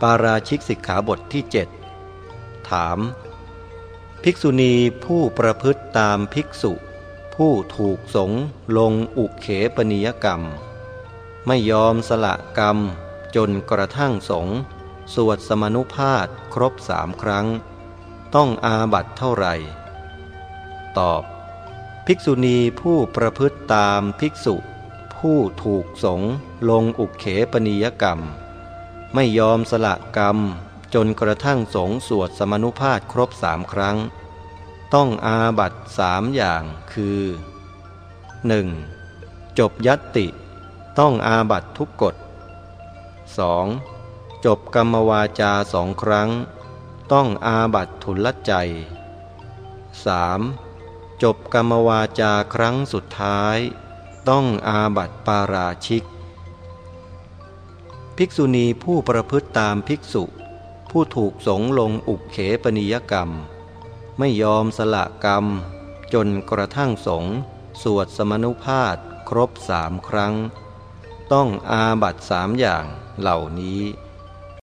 ปาราชิกสิกขาบทที่เจ็ดถาม ภิกษุณีผู้ประพฤติตามภิกษุ ผู้ถูกสงลงอุเขปนิยกรรม ไม่ยอมสละกรรม จนกระทั่งสงสวดสมนุภาพครบสามครั้ง ต้องอาบัตเท่าไหร่ ตอบ ภิกษุณีผู้ประพฤติตามภิกษุ ผู้ถูกสงลงอุเขปนิยกรรม ไม่ยอมสละกรรม จนกระทั่งสงสวดสมนุภาพครบสามครั้ง ต้องอาบัตสามอย่างคือ 1. จบยัตติ ต้องอาบัตทุกกฎ 2. จบกรรมวาจาสองครั้ง ต้องอาบัตทุลใจ 3. จบกรรมวาจาครั้งสุดท้าย ต้องอาบัตปาราชิก ภิกษุณีผู้ประพฤติตามภิกษุ ผู้ถูกสงลงอุกเขปนิยกรรม ไม่ยอมสละกรรม จนกระทั่งสงสวดสมนุภาพครบสามครั้ง ต้องอาบัตสามอย่างเหล่านี้